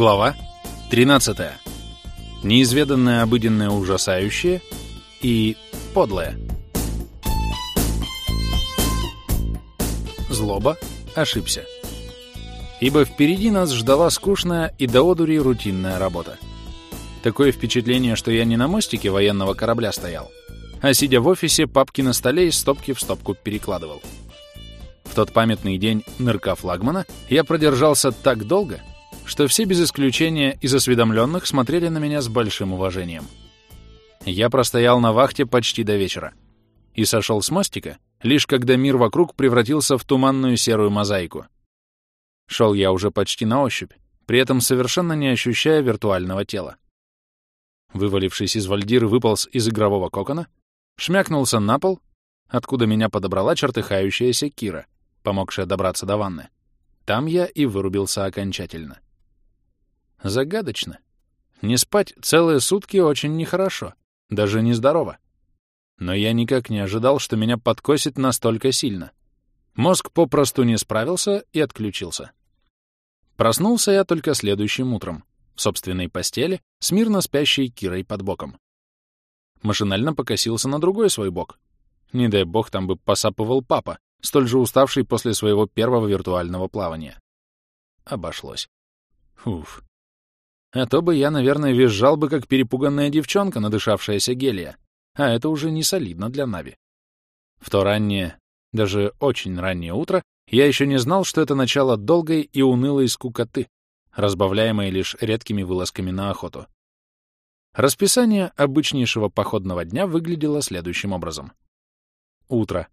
Глава 13. Неизведанное обыденное ужасающее и подлое. Злоба ошибся. Ибо впереди нас ждала скучная и до одури рутинная работа. Такое впечатление, что я не на мостике военного корабля стоял, а сидя в офисе, папки на столе из стопки в стопку перекладывал. В тот памятный день нырка флагмана я продержался так долго, что все без исключения из осведомленных смотрели на меня с большим уважением. Я простоял на вахте почти до вечера и сошел с мостика, лишь когда мир вокруг превратился в туманную серую мозаику. Шел я уже почти на ощупь, при этом совершенно не ощущая виртуального тела. Вывалившись из вальдиры, выполз из игрового кокона, шмякнулся на пол, откуда меня подобрала чертыхающаяся Кира, помогшая добраться до ванны. Там я и вырубился окончательно. Загадочно. Не спать целые сутки очень нехорошо, даже нездорово. Но я никак не ожидал, что меня подкосит настолько сильно. Мозг попросту не справился и отключился. Проснулся я только следующим утром, в собственной постели, с мирно спящей Кирой под боком. Машинально покосился на другой свой бок. Не дай бог, там бы посапывал папа, столь же уставший после своего первого виртуального плавания. Обошлось. Уф. А то бы я, наверное, визжал бы, как перепуганная девчонка, надышавшаяся гелия. А это уже не солидно для Нави. В то раннее, даже очень раннее утро я еще не знал, что это начало долгой и унылой скукоты, разбавляемой лишь редкими вылазками на охоту. Расписание обычнейшего походного дня выглядело следующим образом. Утро.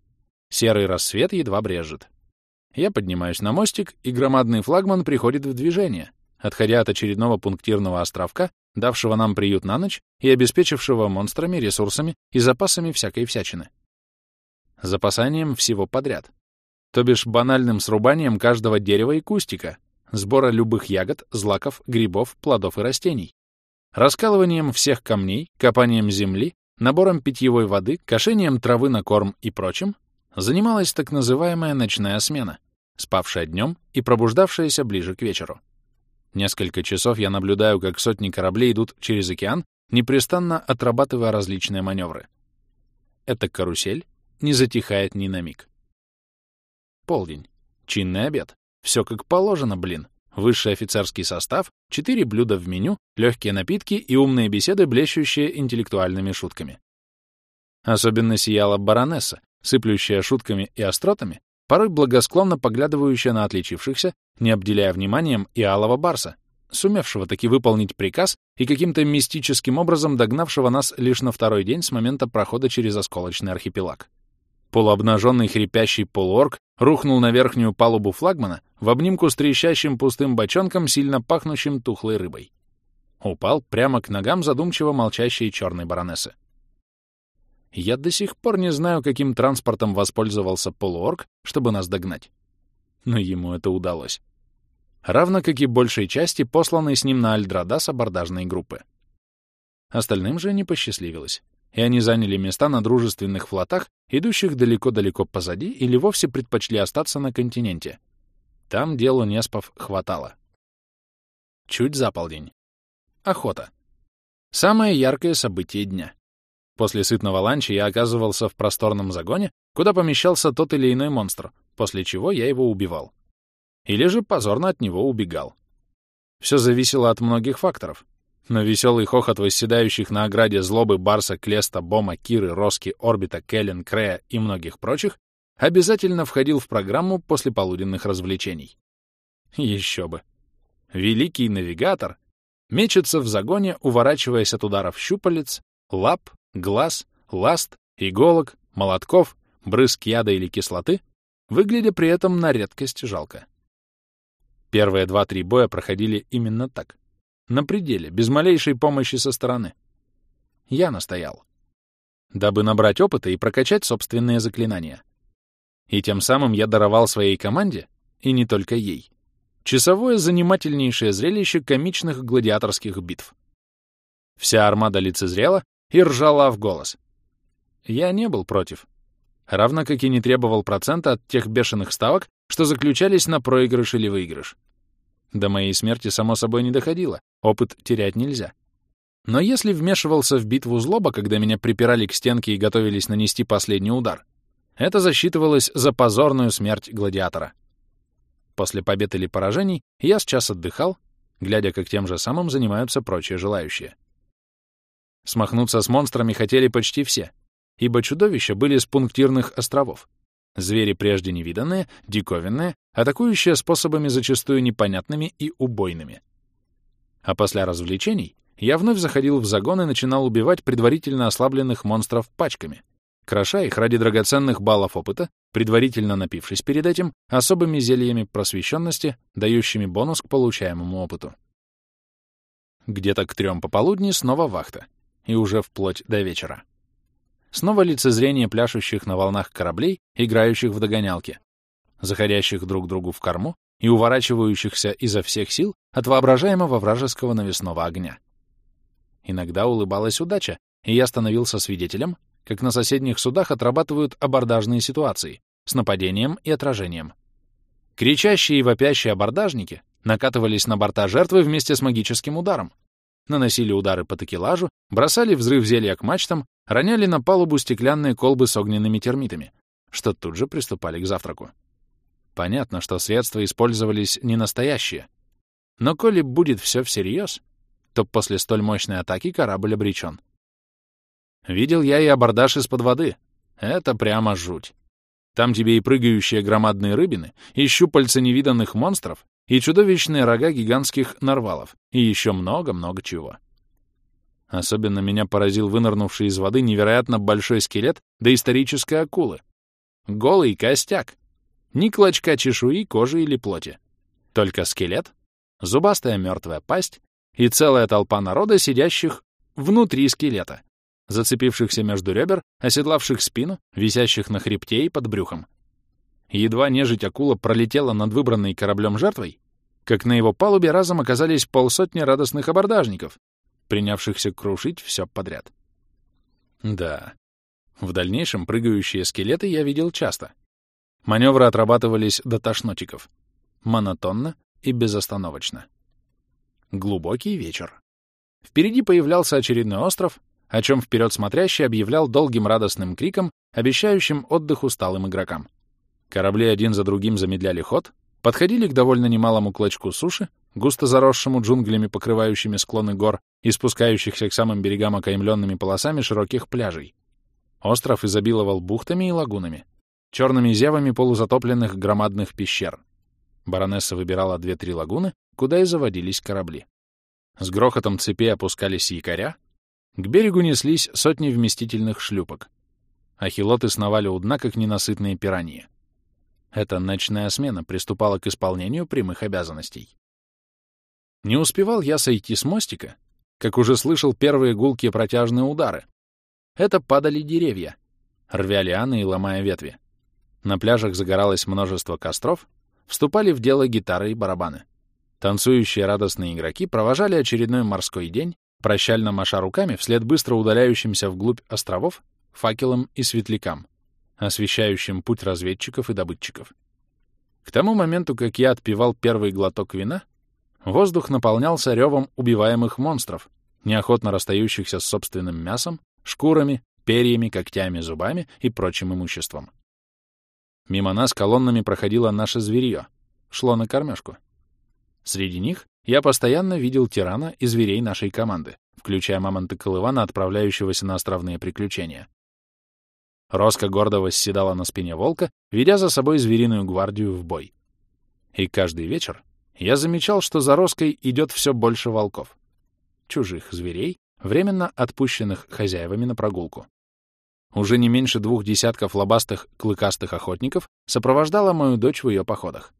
Серый рассвет едва брежет. Я поднимаюсь на мостик, и громадный флагман приходит в движение, отходя от очередного пунктирного островка, давшего нам приют на ночь и обеспечившего монстрами, ресурсами и запасами всякой всячины. Запасанием всего подряд. То бишь банальным срубанием каждого дерева и кустика, сбора любых ягод, злаков, грибов, плодов и растений, раскалыванием всех камней, копанием земли, набором питьевой воды, кошением травы на корм и прочим, занималась так называемая ночная смена, спавшая днем и пробуждавшаяся ближе к вечеру. Несколько часов я наблюдаю, как сотни кораблей идут через океан, непрестанно отрабатывая различные маневры. Эта карусель не затихает ни на миг. Полдень. Чинный обед. Все как положено, блин. Высший офицерский состав, четыре блюда в меню, легкие напитки и умные беседы, блещущие интеллектуальными шутками. Особенно сияла баронесса, сыплющая шутками и остротами, порой благосклонно поглядывающая на отличившихся, не обделяя вниманием и алого барса, сумевшего таки выполнить приказ и каким-то мистическим образом догнавшего нас лишь на второй день с момента прохода через осколочный архипелаг. Полуобнаженный хрипящий полуорг рухнул на верхнюю палубу флагмана в обнимку с трещащим пустым бочонком, сильно пахнущим тухлой рыбой. Упал прямо к ногам задумчиво молчащей черной баронессы. Я до сих пор не знаю, каким транспортом воспользовался полуорг, чтобы нас догнать. Но ему это удалось. Равно как и большей части посланной с ним на Альдрадас абордажной группы. Остальным же не посчастливилось, и они заняли места на дружественных флотах, идущих далеко-далеко позади или вовсе предпочли остаться на континенте. Там делу Неспов хватало. Чуть за полдень. Охота. Самое яркое событие дня. После сытного ланча я оказывался в просторном загоне, куда помещался тот или иной монстр, после чего я его убивал. Или же позорно от него убегал. Все зависело от многих факторов. Но веселый хохот восседающих на ограде злобы Барса, Клеста, Бома, Киры, Роски, Орбита, Келлен, Крея и многих прочих обязательно входил в программу после полуденных развлечений. Еще бы. Великий навигатор мечется в загоне, уворачиваясь от ударов щупалец, лап, глаз, ласт, иголок, молотков, брызг яда или кислоты, выглядя при этом на редкость жалко. Первые два-три боя проходили именно так. На пределе, без малейшей помощи со стороны. Я настоял. Дабы набрать опыта и прокачать собственные заклинания. И тем самым я даровал своей команде, и не только ей, часовое занимательнейшее зрелище комичных гладиаторских битв. Вся армада лицезрела и ржала в голос. Я не был против. Равно как и не требовал процента от тех бешеных ставок, что заключались на проигрыш или выигрыш. До моей смерти, само собой, не доходило. Опыт терять нельзя. Но если вмешивался в битву злоба, когда меня припирали к стенке и готовились нанести последний удар, это засчитывалось за позорную смерть гладиатора. После побед или поражений я сейчас отдыхал, глядя, как тем же самым занимаются прочие желающие. Смахнуться с монстрами хотели почти все, ибо чудовища были с пунктирных островов. Звери прежде невиданные, диковинные, атакующие способами зачастую непонятными и убойными. А после развлечений я вновь заходил в загон и начинал убивать предварительно ослабленных монстров пачками, кроша их ради драгоценных баллов опыта, предварительно напившись перед этим особыми зельями просвещенности, дающими бонус к получаемому опыту. Где-то к трем пополудни снова вахта, и уже вплоть до вечера. Снова лицезрение пляшущих на волнах кораблей, играющих в догонялки, заходящих друг другу в корму и уворачивающихся изо всех сил от воображаемого вражеского навесного огня. Иногда улыбалась удача, и я становился свидетелем, как на соседних судах отрабатывают абордажные ситуации с нападением и отражением. Кричащие и вопящие абордажники накатывались на борта жертвы вместе с магическим ударом, наносили удары по такелажу, бросали взрыв зелья к мачтам, роняли на палубу стеклянные колбы с огненными термитами, что тут же приступали к завтраку. Понятно, что средства использовались не настоящие. Но коли будет все всерьез, то после столь мощной атаки корабль обречен. Видел я и абордаж из-под воды. Это прямо жуть. Там тебе и прыгающие громадные рыбины, и щупальца невиданных монстров, и чудовищные рога гигантских нарвалов, и еще много-много чего. Особенно меня поразил вынырнувший из воды невероятно большой скелет доисторической акулы. Голый костяк. Ни клочка чешуи, кожи или плоти. Только скелет, зубастая мертвая пасть и целая толпа народа, сидящих внутри скелета, зацепившихся между ребер, оседлавших спину, висящих на хребте и под брюхом. Едва нежить акула пролетела над выбранной кораблем жертвой, как на его палубе разом оказались полсотни радостных абордажников, принявшихся крушить все подряд. Да, в дальнейшем прыгающие скелеты я видел часто. Маневры отрабатывались до тошнотиков. Монотонно и безостановочно. Глубокий вечер. Впереди появлялся очередной остров, о чем вперед смотрящий объявлял долгим радостным криком, обещающим отдых усталым игрокам. Корабли один за другим замедляли ход, подходили к довольно немалому клочку суши, густо заросшему джунглями, покрывающими склоны гор и спускающихся к самым берегам окаймленными полосами широких пляжей. Остров изобиловал бухтами и лагунами, черными зевами полузатопленных громадных пещер. Баронесса выбирала две-три лагуны, куда и заводились корабли. С грохотом цепи опускались якоря, к берегу неслись сотни вместительных шлюпок. Ахилоты сновали у дна, как ненасытные пираньи. Эта ночная смена приступала к исполнению прямых обязанностей. Не успевал я сойти с мостика, как уже слышал первые гулкие протяжные удары. Это падали деревья, рвя лианы и ломая ветви. На пляжах загоралось множество костров, вступали в дело гитары и барабаны. Танцующие радостные игроки провожали очередной морской день, прощально маша руками вслед быстро удаляющимся вглубь островов факелам и светлякам освещающим путь разведчиков и добытчиков. К тому моменту, как я отпивал первый глоток вина, воздух наполнялся ревом убиваемых монстров, неохотно расстающихся с собственным мясом, шкурами, перьями, когтями, зубами и прочим имуществом. Мимо нас колоннами проходило наше зверье, шло на кормежку. Среди них я постоянно видел тирана и зверей нашей команды, включая мамонта Колывана, отправляющегося на островные приключения. Роска гордо восседала на спине волка, ведя за собой звериную гвардию в бой. И каждый вечер я замечал, что за Роской идет все больше волков. Чужих зверей, временно отпущенных хозяевами на прогулку. Уже не меньше двух десятков лобастых, клыкастых охотников сопровождала мою дочь в ее походах.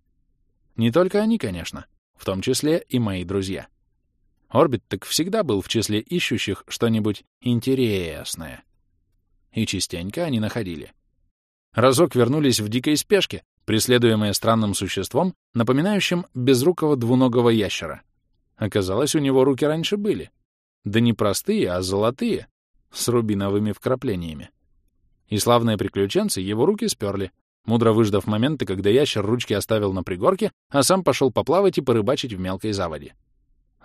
Не только они, конечно, в том числе и мои друзья. Орбит так всегда был в числе ищущих что-нибудь интересное и частенько они находили. Разок вернулись в дикой спешке, преследуемые странным существом, напоминающим безрукого двуногого ящера. Оказалось, у него руки раньше были. Да не простые, а золотые, с рубиновыми вкраплениями. И славные приключенцы его руки сперли, мудро выждав моменты, когда ящер ручки оставил на пригорке, а сам пошел поплавать и порыбачить в мелкой заводе.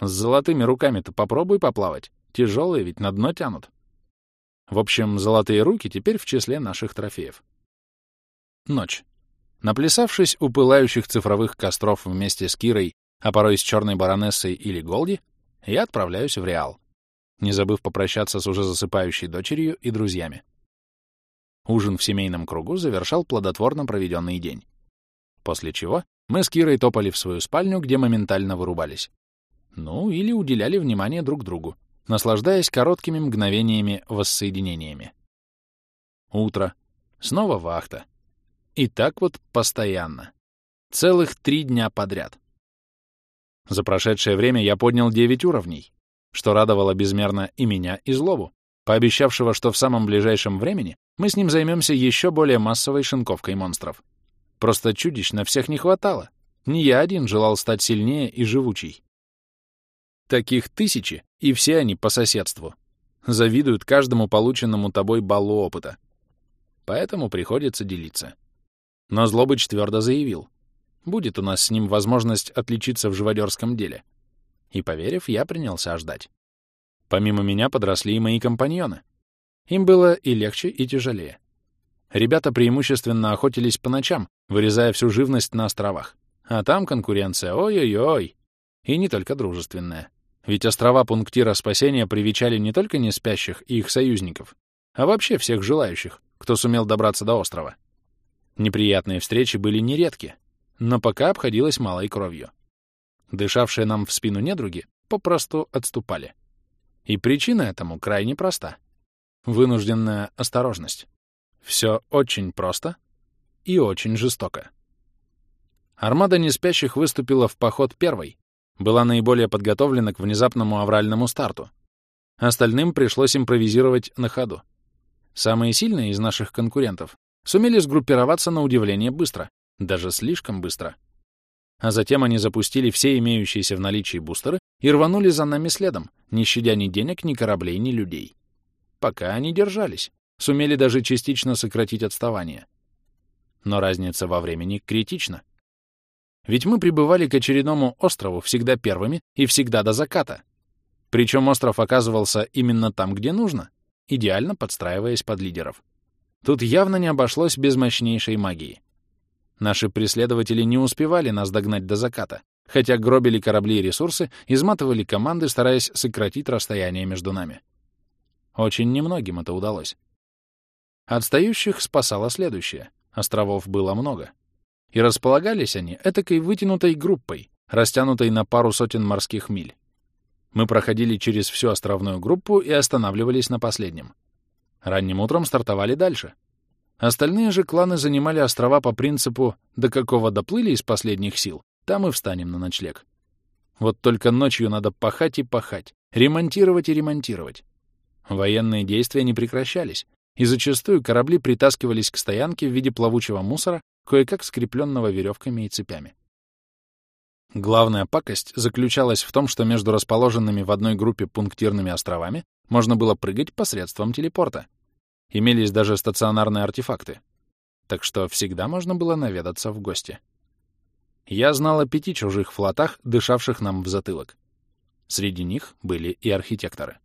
С золотыми руками-то попробуй поплавать. Тяжелые ведь на дно тянут. В общем, золотые руки теперь в числе наших трофеев. Ночь. Наплясавшись у пылающих цифровых костров вместе с Кирой, а порой с черной баронессой или Голди, я отправляюсь в Реал, не забыв попрощаться с уже засыпающей дочерью и друзьями. Ужин в семейном кругу завершал плодотворно проведенный день. После чего мы с Кирой топали в свою спальню, где моментально вырубались. Ну, или уделяли внимание друг другу, наслаждаясь короткими мгновениями воссоединениями. Утро. Снова вахта. И так вот постоянно. Целых три дня подряд. За прошедшее время я поднял девять уровней, что радовало безмерно и меня, и Злобу, пообещавшего, что в самом ближайшем времени мы с ним займемся еще более массовой шинковкой монстров. Просто чудищ на всех не хватало. Не я один желал стать сильнее и живучей. Таких тысячи, и все они по соседству. Завидуют каждому полученному тобой баллу опыта. Поэтому приходится делиться. Но Злобыч твердо заявил. Будет у нас с ним возможность отличиться в живодерском деле. И, поверив, я принялся ждать. Помимо меня подросли и мои компаньоны. Им было и легче, и тяжелее. Ребята преимущественно охотились по ночам, вырезая всю живность на островах. А там конкуренция, ой-ой-ой. И не только дружественная. Ведь острова пунктира спасения привечали не только неспящих и их союзников, а вообще всех желающих, кто сумел добраться до острова. Неприятные встречи были нередки, но пока обходилось малой кровью. Дышавшие нам в спину недруги попросту отступали. И причина этому крайне проста. Вынужденная осторожность. Все очень просто и очень жестоко. Армада неспящих выступила в поход первой, была наиболее подготовлена к внезапному авральному старту. Остальным пришлось импровизировать на ходу. Самые сильные из наших конкурентов сумели сгруппироваться на удивление быстро, даже слишком быстро. А затем они запустили все имеющиеся в наличии бустеры и рванули за нами следом, не щадя ни денег, ни кораблей, ни людей. Пока они держались, сумели даже частично сократить отставание. Но разница во времени критична. Ведь мы прибывали к очередному острову всегда первыми и всегда до заката. Причем остров оказывался именно там, где нужно, идеально подстраиваясь под лидеров. Тут явно не обошлось без мощнейшей магии. Наши преследователи не успевали нас догнать до заката, хотя гробили корабли и ресурсы, изматывали команды, стараясь сократить расстояние между нами. Очень немногим это удалось. Отстающих спасало следующее. Островов было много. И располагались они этакой вытянутой группой, растянутой на пару сотен морских миль. Мы проходили через всю островную группу и останавливались на последнем. Ранним утром стартовали дальше. Остальные же кланы занимали острова по принципу «до какого доплыли из последних сил, там и встанем на ночлег». Вот только ночью надо пахать и пахать, ремонтировать и ремонтировать. Военные действия не прекращались, и зачастую корабли притаскивались к стоянке в виде плавучего мусора, кое-как скрепленного веревками и цепями. Главная пакость заключалась в том, что между расположенными в одной группе пунктирными островами можно было прыгать посредством телепорта. Имелись даже стационарные артефакты. Так что всегда можно было наведаться в гости. Я знал о пяти чужих флотах, дышавших нам в затылок. Среди них были и архитекторы.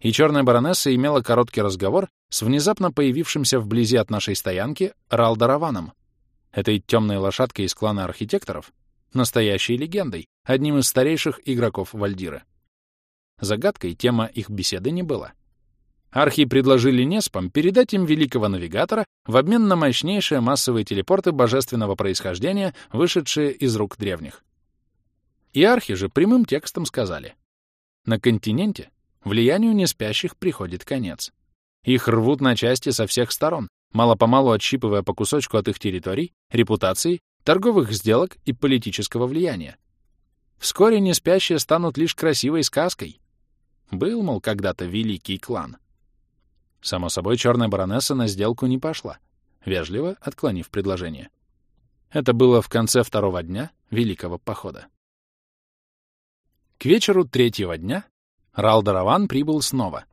И черная баронесса имела короткий разговор с внезапно появившимся вблизи от нашей стоянки Ралдараваном, этой темной лошадкой из клана архитекторов, настоящей легендой, одним из старейших игроков Вальдира. Загадкой тема их беседы не была. Архи предложили Неспам передать им великого навигатора в обмен на мощнейшие массовые телепорты божественного происхождения, вышедшие из рук древних. И архи же прямым текстом сказали. На континенте влиянию неспящих приходит конец. Их рвут на части со всех сторон, мало-помалу отщипывая по кусочку от их территорий, репутации, торговых сделок и политического влияния. Вскоре неспящие станут лишь красивой сказкой. Был, мол, когда-то великий клан. Само собой, черная баронесса на сделку не пошла, вежливо отклонив предложение. Это было в конце второго дня Великого Похода. К вечеру третьего дня Ралдараван прибыл снова.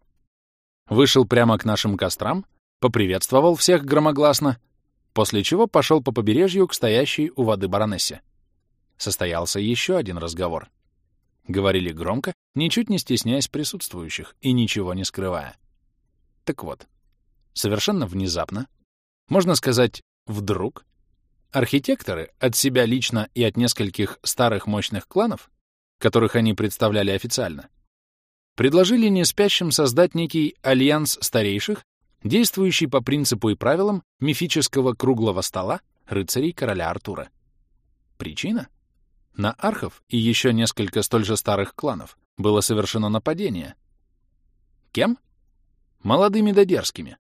Вышел прямо к нашим кострам, поприветствовал всех громогласно, после чего пошел по побережью к стоящей у воды баронессе. Состоялся еще один разговор. Говорили громко, ничуть не стесняясь присутствующих и ничего не скрывая. Так вот, совершенно внезапно, можно сказать, вдруг, архитекторы от себя лично и от нескольких старых мощных кланов, которых они представляли официально, предложили неспящим создать некий альянс старейших, действующий по принципу и правилам мифического круглого стола рыцарей короля Артура. Причина? На архов и еще несколько столь же старых кланов было совершено нападение. Кем? Молодыми да дерзкими.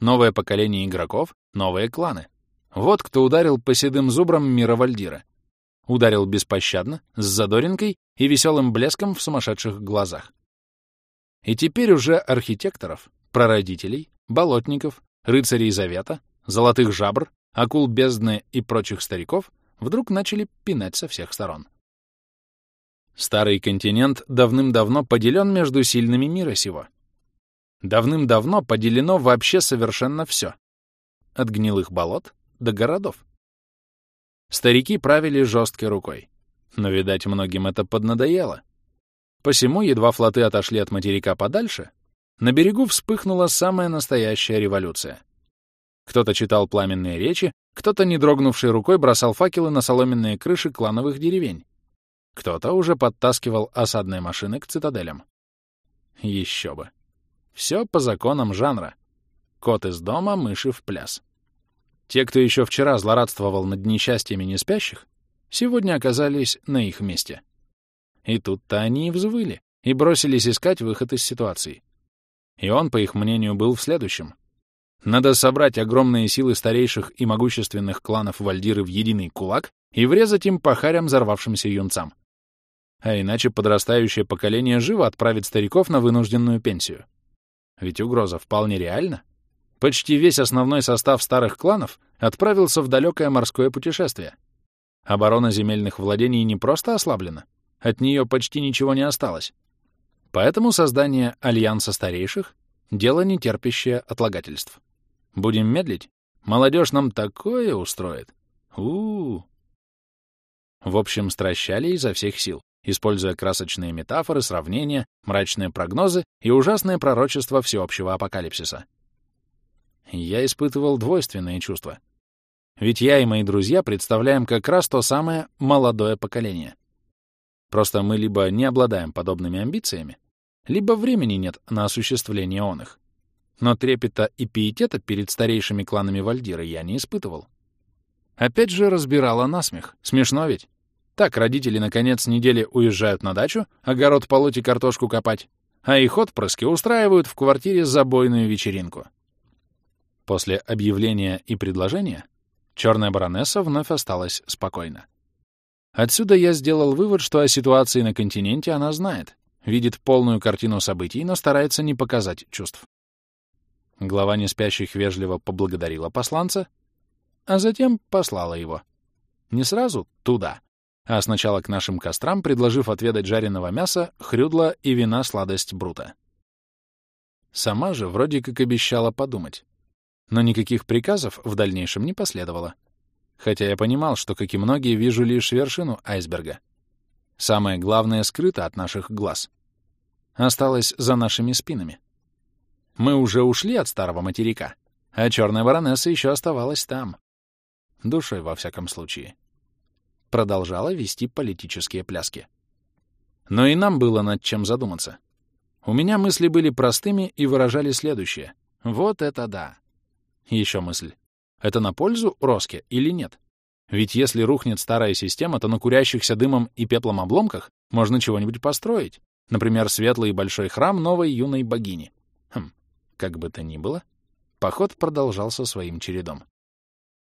Новое поколение игроков, новые кланы. Вот кто ударил по седым зубрам мира Вальдира. Ударил беспощадно, с задоринкой и веселым блеском в сумасшедших глазах. И теперь уже архитекторов, прародителей, болотников, рыцарей Завета, золотых жабр, акул бездны и прочих стариков вдруг начали пинать со всех сторон. Старый континент давным-давно поделен между сильными мира сего. Давным-давно поделено вообще совершенно все. От гнилых болот до городов. Старики правили жесткой рукой. Но, видать, многим это поднадоело. Посему, едва флоты отошли от материка подальше, на берегу вспыхнула самая настоящая революция. Кто-то читал пламенные речи, кто-то, не дрогнувшей рукой, бросал факелы на соломенные крыши клановых деревень. Кто-то уже подтаскивал осадные машины к цитаделям. Еще бы. Все по законам жанра. Кот из дома, мыши в пляс. Те, кто еще вчера злорадствовал над несчастьями неспящих, сегодня оказались на их месте. И тут-то они и взвыли, и бросились искать выход из ситуации. И он, по их мнению, был в следующем. Надо собрать огромные силы старейших и могущественных кланов Вальдиры в единый кулак и врезать им по харям взорвавшимся юнцам. А иначе подрастающее поколение живо отправит стариков на вынужденную пенсию. Ведь угроза вполне реальна. Почти весь основной состав старых кланов отправился в далекое морское путешествие. Оборона земельных владений не просто ослаблена, от нее почти ничего не осталось. Поэтому создание Альянса Старейших — дело, не терпящее отлагательств. Будем медлить? Молодежь нам такое устроит. у у, -у. В общем, стращали изо всех сил, используя красочные метафоры, сравнения, мрачные прогнозы и ужасные пророчества всеобщего апокалипсиса. Я испытывал двойственные чувства. Ведь я и мои друзья представляем как раз то самое молодое поколение — Просто мы либо не обладаем подобными амбициями, либо времени нет на осуществление он их. Но трепета и пиетета перед старейшими кланами Вальдира я не испытывал. Опять же разбирала насмех. Смешно ведь? Так родители на конец недели уезжают на дачу, огород полоть и картошку копать, а их отпрыски устраивают в квартире забойную вечеринку. После объявления и предложения черная баронесса вновь осталась спокойна. Отсюда я сделал вывод, что о ситуации на континенте она знает, видит полную картину событий, но старается не показать чувств. Глава неспящих вежливо поблагодарила посланца, а затем послала его. Не сразу туда, а сначала к нашим кострам, предложив отведать жареного мяса, хрюдла и вина сладость брута. Сама же вроде как обещала подумать. Но никаких приказов в дальнейшем не последовало хотя я понимал, что, как и многие, вижу лишь вершину айсберга. Самое главное скрыто от наших глаз. Осталось за нашими спинами. Мы уже ушли от старого материка, а черная баронесса еще оставалась там. Душой, во всяком случае. Продолжала вести политические пляски. Но и нам было над чем задуматься. У меня мысли были простыми и выражали следующее. Вот это да. Еще мысль. Это на пользу Роске или нет? Ведь если рухнет старая система, то на курящихся дымом и пеплом обломках можно чего-нибудь построить. Например, светлый и большой храм новой юной богини. Хм, как бы то ни было, поход продолжался своим чередом.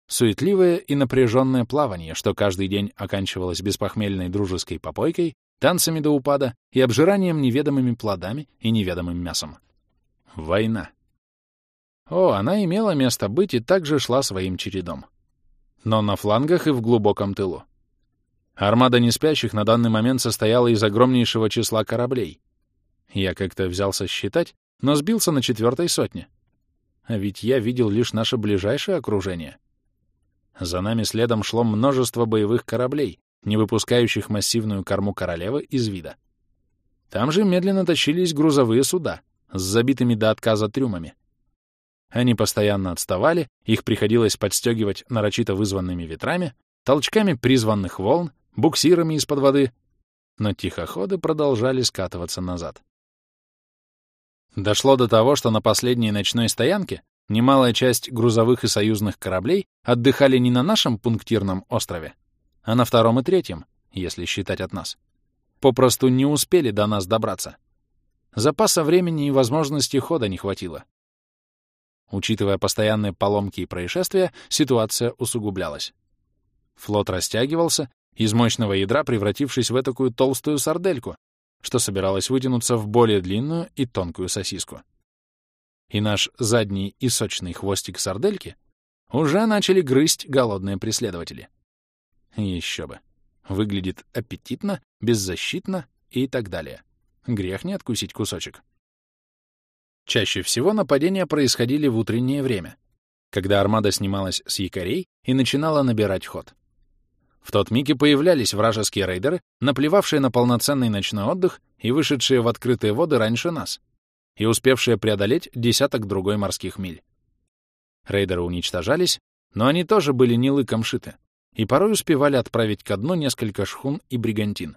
Суетливое и напряженное плавание, что каждый день оканчивалось беспохмельной дружеской попойкой, танцами до упада и обжиранием неведомыми плодами и неведомым мясом. Война. О, она имела место быть и также шла своим чередом. Но на флангах и в глубоком тылу. Армада неспящих на данный момент состояла из огромнейшего числа кораблей. Я как-то взялся считать, но сбился на четвертой сотне. А ведь я видел лишь наше ближайшее окружение. За нами следом шло множество боевых кораблей, не выпускающих массивную корму королевы из вида. Там же медленно тащились грузовые суда с забитыми до отказа трюмами. Они постоянно отставали, их приходилось подстегивать нарочито вызванными ветрами, толчками призванных волн, буксирами из-под воды, но тихоходы продолжали скатываться назад. Дошло до того, что на последней ночной стоянке немалая часть грузовых и союзных кораблей отдыхали не на нашем пунктирном острове, а на втором и третьем, если считать от нас. Попросту не успели до нас добраться. Запаса времени и возможности хода не хватило. Учитывая постоянные поломки и происшествия, ситуация усугублялась. Флот растягивался, из мощного ядра превратившись в такую толстую сардельку, что собиралась вытянуться в более длинную и тонкую сосиску. И наш задний и сочный хвостик сардельки уже начали грызть голодные преследователи. Еще бы. Выглядит аппетитно, беззащитно и так далее. Грех не откусить кусочек. Чаще всего нападения происходили в утреннее время, когда армада снималась с якорей и начинала набирать ход. В тот миг и появлялись вражеские рейдеры, наплевавшие на полноценный ночной отдых и вышедшие в открытые воды раньше нас, и успевшие преодолеть десяток другой морских миль. Рейдеры уничтожались, но они тоже были не лыком шиты, и порой успевали отправить ко дну несколько шхун и бригантин.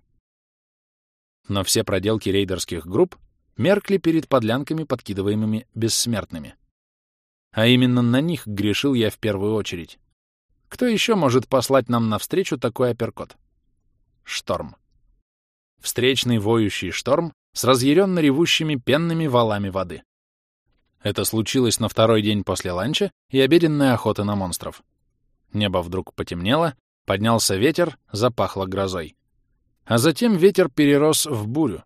Но все проделки рейдерских групп меркли перед подлянками, подкидываемыми бессмертными. А именно на них грешил я в первую очередь. Кто еще может послать нам навстречу такой апперкот? Шторм. Встречный воющий шторм с разъяренно ревущими пенными валами воды. Это случилось на второй день после ланча и обеденной охоты на монстров. Небо вдруг потемнело, поднялся ветер, запахло грозой. А затем ветер перерос в бурю.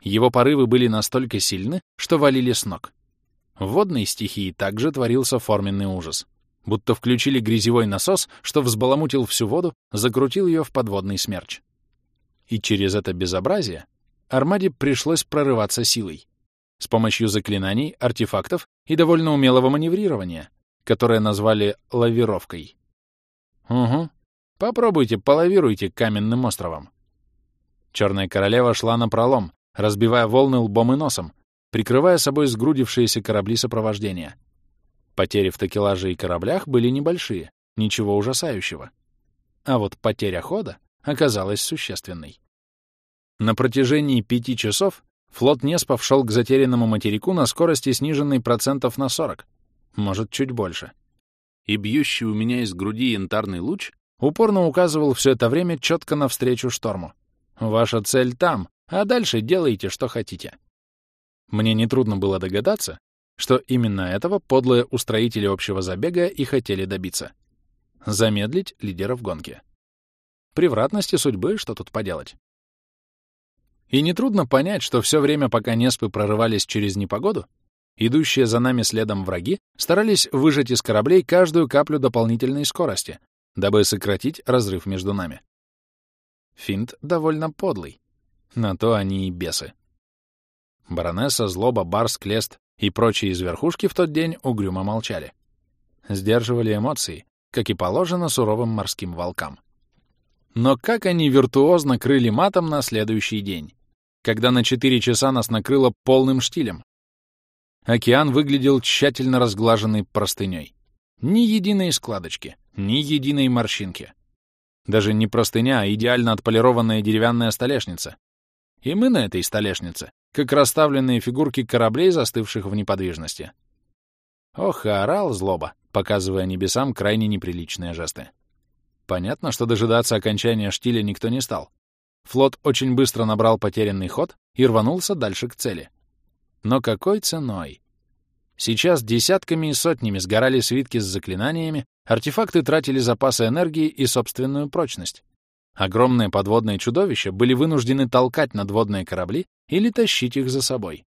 Его порывы были настолько сильны, что валили с ног. В водной стихии также творился форменный ужас. Будто включили грязевой насос, что взбаламутил всю воду, закрутил ее в подводный смерч. И через это безобразие Армаде пришлось прорываться силой. С помощью заклинаний, артефактов и довольно умелого маневрирования, которое назвали лавировкой. Угу. Попробуйте, полавируйте каменным островом. Черная королева шла на пролом, разбивая волны лбом и носом, прикрывая собой сгрудившиеся корабли сопровождения. Потери в такелаже и кораблях были небольшие, ничего ужасающего. А вот потеря хода оказалась существенной. На протяжении пяти часов флот Неспов шел к затерянному материку на скорости, сниженной процентов на 40, может, чуть больше и бьющий у меня из груди янтарный луч упорно указывал все это время четко навстречу шторму. «Ваша цель там, а дальше делайте, что хотите». Мне нетрудно было догадаться, что именно этого подлые устроители общего забега и хотели добиться. Замедлить лидера в гонке. Превратности судьбы, что тут поделать. И нетрудно понять, что все время, пока Неспы прорывались через непогоду, Идущие за нами следом враги старались выжать из кораблей каждую каплю дополнительной скорости, дабы сократить разрыв между нами. Финт довольно подлый. На то они и бесы. Баронесса, Злоба, Барс, Клест и прочие из верхушки в тот день угрюмо молчали. Сдерживали эмоции, как и положено суровым морским волкам. Но как они виртуозно крыли матом на следующий день, когда на четыре часа нас накрыло полным штилем, Океан выглядел тщательно разглаженной простыней. Ни единой складочки, ни единой морщинки. Даже не простыня, а идеально отполированная деревянная столешница. И мы на этой столешнице, как расставленные фигурки кораблей, застывших в неподвижности. Ох, орал злоба, показывая небесам крайне неприличные жесты. Понятно, что дожидаться окончания штиля никто не стал. Флот очень быстро набрал потерянный ход и рванулся дальше к цели — но какой ценой? Сейчас десятками и сотнями сгорали свитки с заклинаниями, артефакты тратили запасы энергии и собственную прочность. Огромные подводные чудовища были вынуждены толкать надводные корабли или тащить их за собой.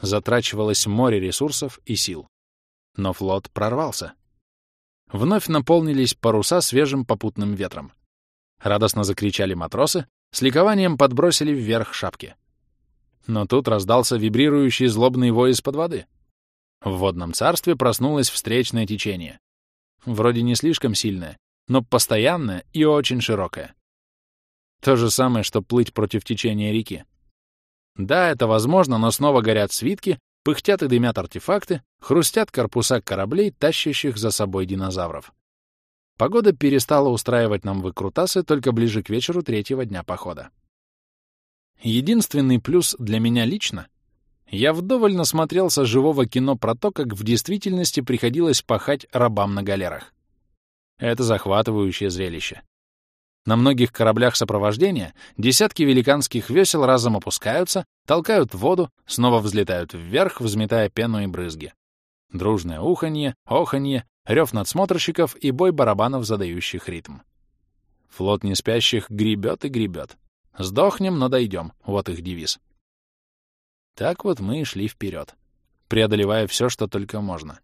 Затрачивалось море ресурсов и сил. Но флот прорвался. Вновь наполнились паруса свежим попутным ветром. Радостно закричали матросы, с ликованием подбросили вверх шапки. Но тут раздался вибрирующий злобный вой из-под воды. В водном царстве проснулось встречное течение. вроде не слишком сильное, но постоянное и очень широкое. То же самое, что плыть против течения реки. Да, это возможно, но снова горят свитки, пыхтят и дымят артефакты, хрустят корпуса кораблей, тащащих за собой динозавров. Погода перестала устраивать нам выкрутасы только ближе к вечеру третьего дня похода. Единственный плюс для меня лично — я вдоволь насмотрелся живого кино про то, как в действительности приходилось пахать рабам на галерах. Это захватывающее зрелище. На многих кораблях сопровождения десятки великанских весел разом опускаются, толкают воду, снова взлетают вверх, взметая пену и брызги. Дружное уханье, оханье, рев надсмотрщиков и бой барабанов, задающих ритм. Флот неспящих гребет и гребет. Сдохнем, но дойдем. Вот их девиз. Так вот мы и шли вперед, преодолевая все, что только можно.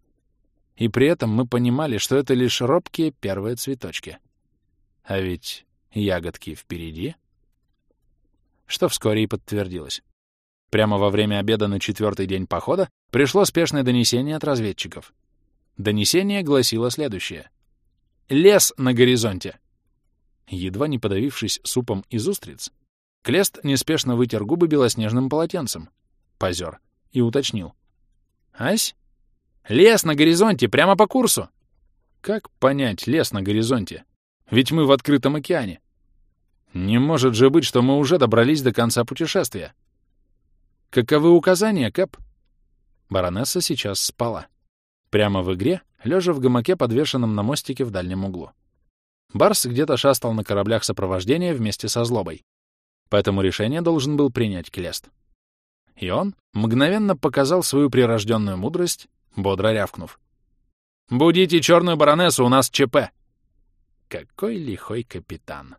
И при этом мы понимали, что это лишь робкие первые цветочки. А ведь ягодки впереди. Что вскоре и подтвердилось. Прямо во время обеда на четвертый день похода пришло спешное донесение от разведчиков. Донесение гласило следующее. «Лес на горизонте!» Едва не подавившись супом из устриц, Клест неспешно вытер губы белоснежным полотенцем, позер, и уточнил. «Ась? Лес на горизонте, прямо по курсу!» «Как понять лес на горизонте? Ведь мы в открытом океане. Не может же быть, что мы уже добрались до конца путешествия. Каковы указания, Кэп? Баронесса сейчас спала. Прямо в игре, лежа в гамаке, подвешенном на мостике в дальнем углу. Барс где-то шастал на кораблях сопровождения вместе со злобой. Поэтому решение должен был принять Клест. И он мгновенно показал свою прирожденную мудрость, бодро рявкнув. «Будите черную баронессу, у нас ЧП!» Какой лихой капитан!